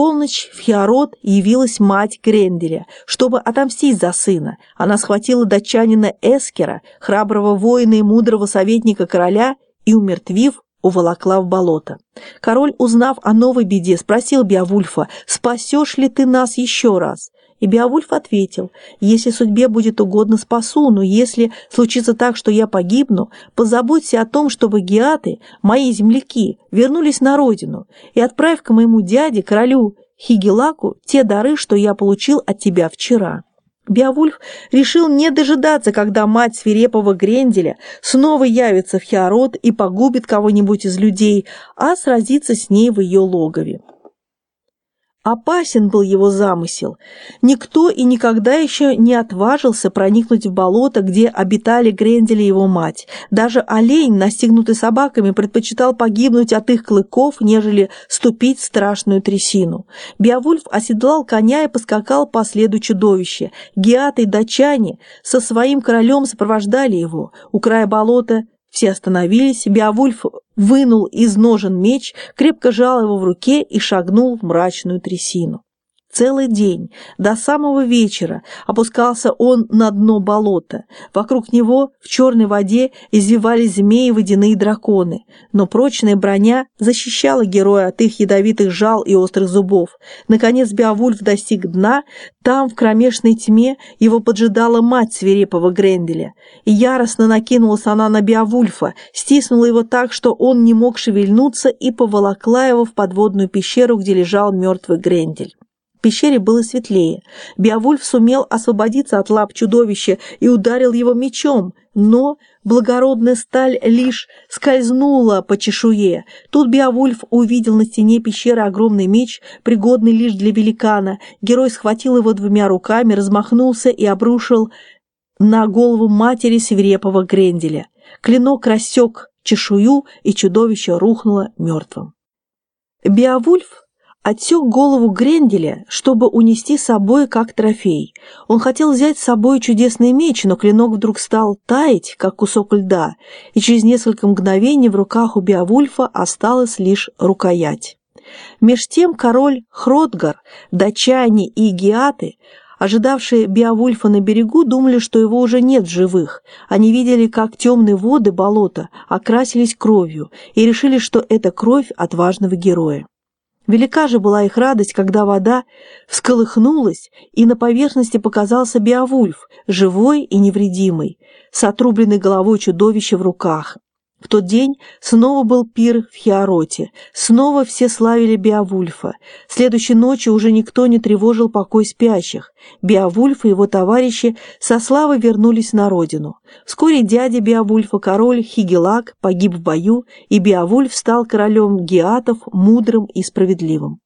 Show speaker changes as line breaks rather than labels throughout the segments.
полночь в Хиарот явилась мать Гренделя, чтобы отомстить за сына. Она схватила датчанина Эскера, храброго воина и мудрого советника короля, и, умертвив, уволокла в болото. Король, узнав о новой беде, спросил Беовульфа, «Спасешь ли ты нас еще раз?» И Беовульф ответил, «Если судьбе будет угодно, спасу, но если случится так, что я погибну, позаботься о том, чтобы геаты, мои земляки, вернулись на родину, и отправь к моему дяде, королю Хигелаку, те дары, что я получил от тебя вчера». Беовульф решил не дожидаться, когда мать свирепого Гренделя снова явится в Хиарот и погубит кого-нибудь из людей, а сразиться с ней в ее логове. Опасен был его замысел. Никто и никогда еще не отважился проникнуть в болото, где обитали Грендель и его мать. Даже олень, настигнутый собаками, предпочитал погибнуть от их клыков, нежели ступить в страшную трясину. Беовульф оседлал коня и поскакал по следу чудовища. Геаты и датчане со своим королем сопровождали его. У края болота все остановились, Беовульф вынул из ножен меч, крепко жал его в руке и шагнул в мрачную трясину. Целый день, до самого вечера, опускался он на дно болота. Вокруг него в черной воде извивались змеи водяные драконы, но прочная броня защищала героя от их ядовитых жал и острых зубов. Наконец Беовульф достиг дна, там, в кромешной тьме, его поджидала мать свирепого Гренделя. И яростно накинулась она на Беовульфа, стиснула его так, что он не мог шевельнуться, и поволокла его в подводную пещеру, где лежал мертвый Грендель. В пещере было светлее. Беовульф сумел освободиться от лап чудовища и ударил его мечом, но благородная сталь лишь скользнула по чешуе. Тут Беовульф увидел на стене пещеры огромный меч, пригодный лишь для великана. Герой схватил его двумя руками, размахнулся и обрушил на голову матери свирепого Гренделя. Клинок рассек чешую, и чудовище рухнуло мертвым. Беовульф отсек голову Гренделя, чтобы унести с собой как трофей. Он хотел взять с собой чудесный меч, но клинок вдруг стал таять, как кусок льда, и через несколько мгновений в руках у Беовульфа осталась лишь рукоять. Меж тем король Хродгар, датчане и геаты, ожидавшие Беовульфа на берегу, думали, что его уже нет в живых. Они видели, как темные воды болота окрасились кровью, и решили, что это кровь отважного героя. Велика же была их радость, когда вода всколыхнулась, и на поверхности показался Беовульф, живой и невредимый, с отрубленной головой чудовища в руках. В тот день снова был пир в Хиароте, снова все славили Беовульфа. Следующей ночью уже никто не тревожил покой спящих. Беовульф и его товарищи со славой вернулись на родину. Вскоре дядя Беовульфа, король Хигелак, погиб в бою, и Беовульф стал королем геатов, мудрым и справедливым.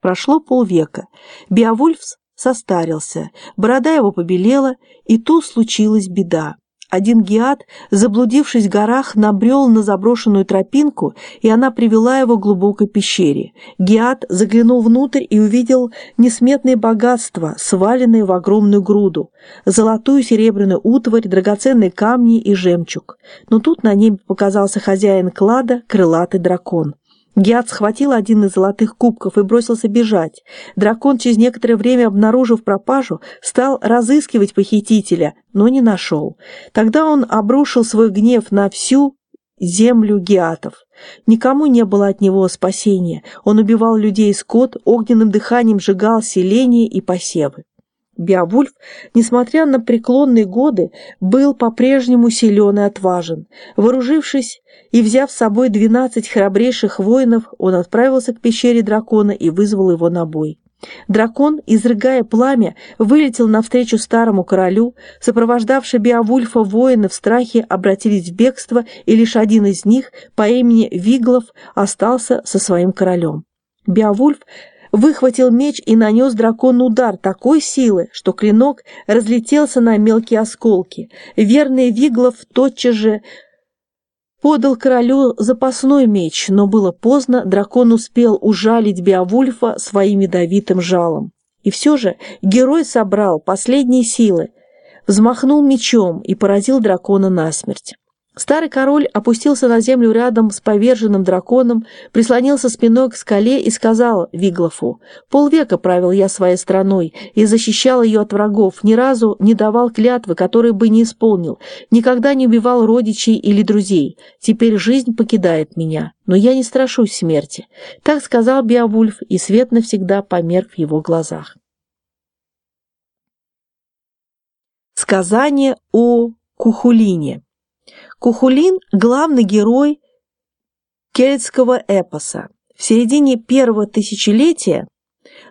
Прошло полвека. Беовульф состарился, борода его побелела, и тут случилась беда. Один гиат, заблудившись в горах, набрел на заброшенную тропинку, и она привела его к глубокой пещере. Гиат заглянул внутрь и увидел несметные богатства, сваленные в огромную груду, золотую серебряную утварь, драгоценные камни и жемчуг. Но тут на небе показался хозяин клада, крылатый дракон. Гиат схватил один из золотых кубков и бросился бежать. Дракон, через некоторое время обнаружив пропажу, стал разыскивать похитителя, но не нашел. Тогда он обрушил свой гнев на всю землю гиатов. Никому не было от него спасения. Он убивал людей и скот, огненным дыханием сжигал селения и посевы. Беовульф, несмотря на преклонные годы, был по-прежнему силен и отважен. Вооружившись и взяв с собой двенадцать храбрейших воинов, он отправился к пещере дракона и вызвал его на бой. Дракон, изрыгая пламя, вылетел навстречу старому королю, сопровождавшие Беовульфа воины в страхе обратились в бегство, и лишь один из них, по имени Виглов, остался со своим королем. Беовульф выхватил меч и нанес дракону удар такой силы, что клинок разлетелся на мелкие осколки. Верный Виглов тотчас же подал королю запасной меч, но было поздно, дракон успел ужалить Беовульфа своим ядовитым жалом. И все же герой собрал последние силы, взмахнул мечом и поразил дракона насмерть. Старый король опустился на землю рядом с поверженным драконом, прислонился спиной к скале и сказал Виглофу, «Полвека правил я своей страной и защищал ее от врагов, ни разу не давал клятвы, которые бы не исполнил, никогда не убивал родичей или друзей. Теперь жизнь покидает меня, но я не страшусь смерти». Так сказал Беовульф, и свет навсегда померк в его глазах. Сказание о Кухулине Кухулин – главный герой кельтского эпоса. В середине первого тысячелетия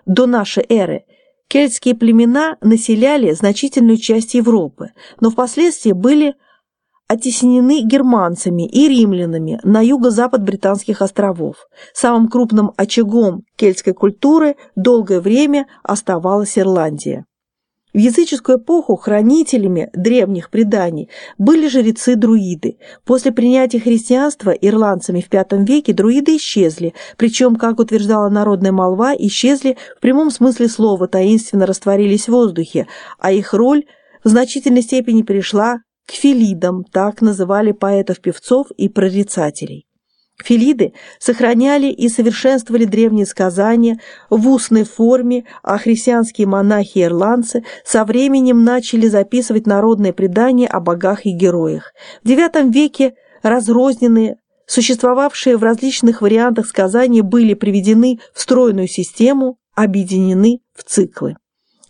до нашей эры кельтские племена населяли значительную часть Европы, но впоследствии были оттеснены германцами и римлянами на юго-запад британских островов. Самым крупным очагом кельтской культуры долгое время оставалась Ирландия. В языческую эпоху хранителями древних преданий были жрецы-друиды. После принятия христианства ирландцами в V веке друиды исчезли, причем, как утверждала народная молва, исчезли в прямом смысле слова, таинственно растворились в воздухе, а их роль в значительной степени перешла к филидам, так называли поэтов-певцов и прорицателей. Филиды сохраняли и совершенствовали древние сказания в устной форме, а христианские монахи-ирландцы со временем начали записывать народные предания о богах и героях. В IX веке разрозненные, существовавшие в различных вариантах сказания были приведены в стройную систему, объединены в циклы.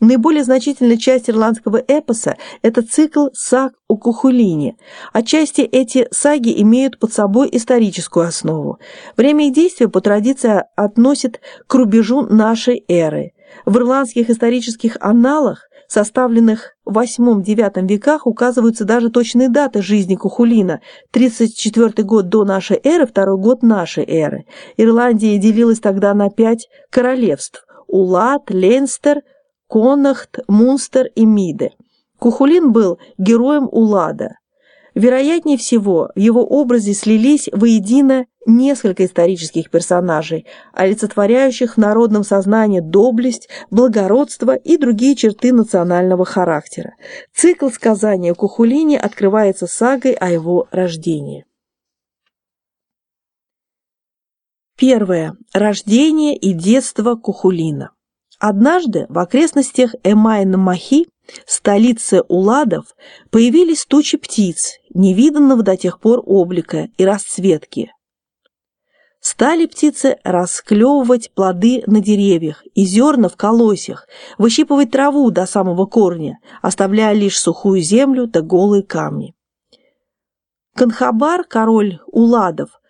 Наиболее значительная часть ирландского эпоса – это цикл саг о Кухулине. Отчасти эти саги имеют под собой историческую основу. Время их действия по традиции относит к рубежу нашей эры. В ирландских исторических аналах, составленных в VIII-IX веках, указываются даже точные даты жизни Кухулина – 34 год до нашей эры, второй год нашей эры. Ирландия делилась тогда на пять королевств – Улад, Ленстер – Конахт, Мунстер и Миде. Кухулин был героем Улада. Вероятнее всего, в его образе слились воедино несколько исторических персонажей, олицетворяющих в народном сознании доблесть, благородство и другие черты национального характера. Цикл сказания о Кухулине открывается сагой о его рождении. Первое. Рождение и детство Кухулина. Однажды в окрестностях Эмайн-Махи, столицы Уладов, появились тучи птиц, невиданного до тех пор облика и расцветки. Стали птицы расклевывать плоды на деревьях и зерна в колосьях, выщипывать траву до самого корня, оставляя лишь сухую землю да голые камни. Канхабар, король Уладов,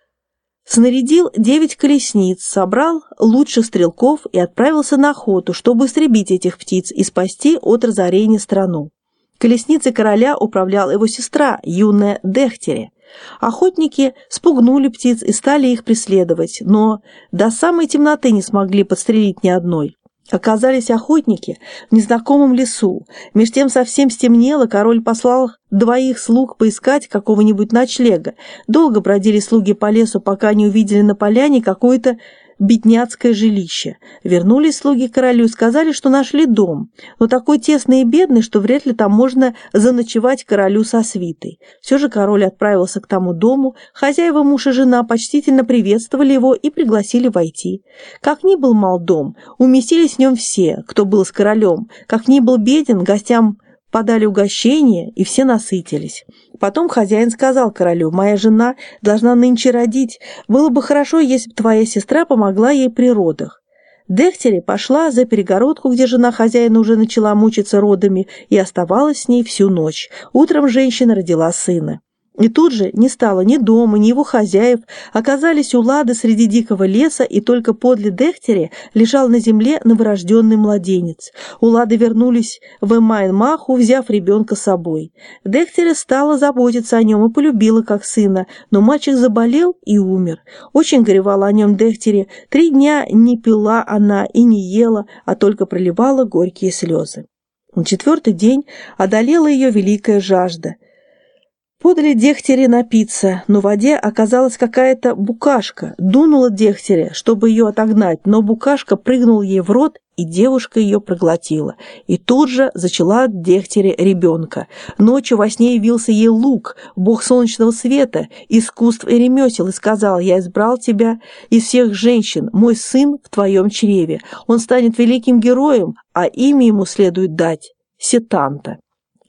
снарядил девять колесниц, собрал лучших стрелков и отправился на охоту, чтобы истребить этих птиц и спасти от разорения страну. Колесницей короля управляла его сестра, юная Дехтере. Охотники спугнули птиц и стали их преследовать, но до самой темноты не смогли подстрелить ни одной. Оказались охотники в незнакомом лесу. Меж тем совсем стемнело, король послал двоих слуг поискать какого-нибудь ночлега. Долго бродили слуги по лесу, пока не увидели на поляне какой-то бедняцкое жилище. Вернулись слуги королю и сказали, что нашли дом, но такой тесный и бедный, что вряд ли там можно заночевать королю со свитой. Все же король отправился к тому дому, хозяева муж и жена почтительно приветствовали его и пригласили войти. Как ни был мал дом, уместились в нем все, кто был с королем, как ни был беден, гостям подали угощение, и все насытились. Потом хозяин сказал королю, «Моя жена должна нынче родить. Было бы хорошо, если бы твоя сестра помогла ей при родах». Дехтери пошла за перегородку, где жена хозяина уже начала мучиться родами, и оставалась с ней всю ночь. Утром женщина родила сына. И тут же не стало ни дома, ни его хозяев, оказались у Лады среди дикого леса, и только подле Дехтере лежал на земле новорожденный младенец. У Лады вернулись в Эмайн-Маху, взяв ребенка с собой. Дехтере стала заботиться о нем и полюбила как сына, но мальчик заболел и умер. Очень горевала о нем Дехтере. Три дня не пила она и не ела, а только проливала горькие слезы. На четвертый день одолела ее великая жажда – Подали Дегтяре напиться, но в воде оказалась какая-то букашка. Дунула Дегтяре, чтобы ее отогнать, но букашка прыгнула ей в рот, и девушка ее проглотила. И тут же зачала Дегтяре ребенка. Ночью во сне явился ей Лук, бог солнечного света, искусств и ремесел, и сказал, «Я избрал тебя из всех женщин, мой сын в твоем чреве. Он станет великим героем, а имя ему следует дать – Сетанта».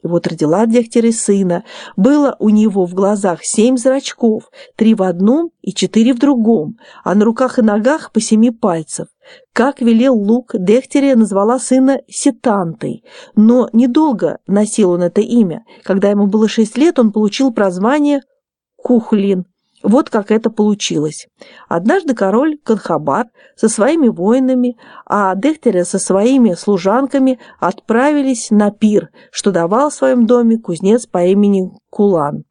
И вот родила Дегтяре сына. Было у него в глазах семь зрачков, три в одном и четыре в другом, а на руках и ногах по семи пальцев. Как велел Лук, Дегтяря назвала сына Сетантой, но недолго носил он это имя. Когда ему было шесть лет, он получил прозвание Кухлин, вот как это получилось. Однажды король Канхабар со своими воинами, а Дехтеря со своими служанками отправились на пир, что давал в своем доме кузнец по имени Кулан.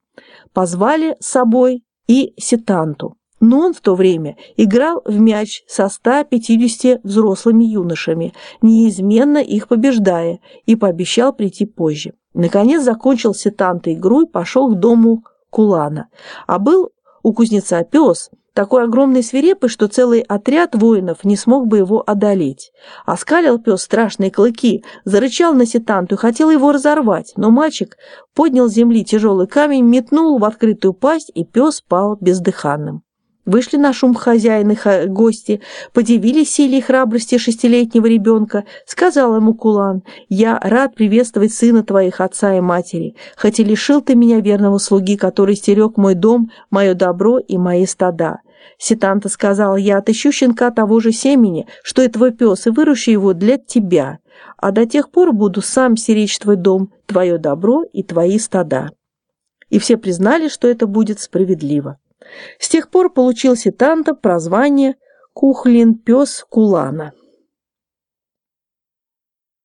Позвали с собой и Сетанту. Но он в то время играл в мяч со 150 взрослыми юношами, неизменно их побеждая, и пообещал прийти позже. Наконец закончил Сетанта игру и пошел к дому Кулана. А был у кузнеца пес, такой огромный свирепый, что целый отряд воинов не смог бы его одолеть. Оскалил пес страшные клыки, зарычал на сетанту и хотел его разорвать, но мальчик поднял с земли тяжелый камень, метнул в открытую пасть, и пес пал бездыханным. Вышли на шум хозяин и гости, подивились силе и храбрости шестилетнего ребенка. Сказал ему Кулан, «Я рад приветствовать сына твоих отца и матери, хоть и лишил ты меня верного слуги, который стерег мой дом, мое добро и мои стада». Ситанта сказал, «Я отыщу щенка того же семени, что и твой пес, и выращу его для тебя, а до тех пор буду сам стеречь твой дом, твое добро и твои стада». И все признали, что это будет справедливо. С тех пор получил Ситанта прозвание «Кухлин пес Кулана».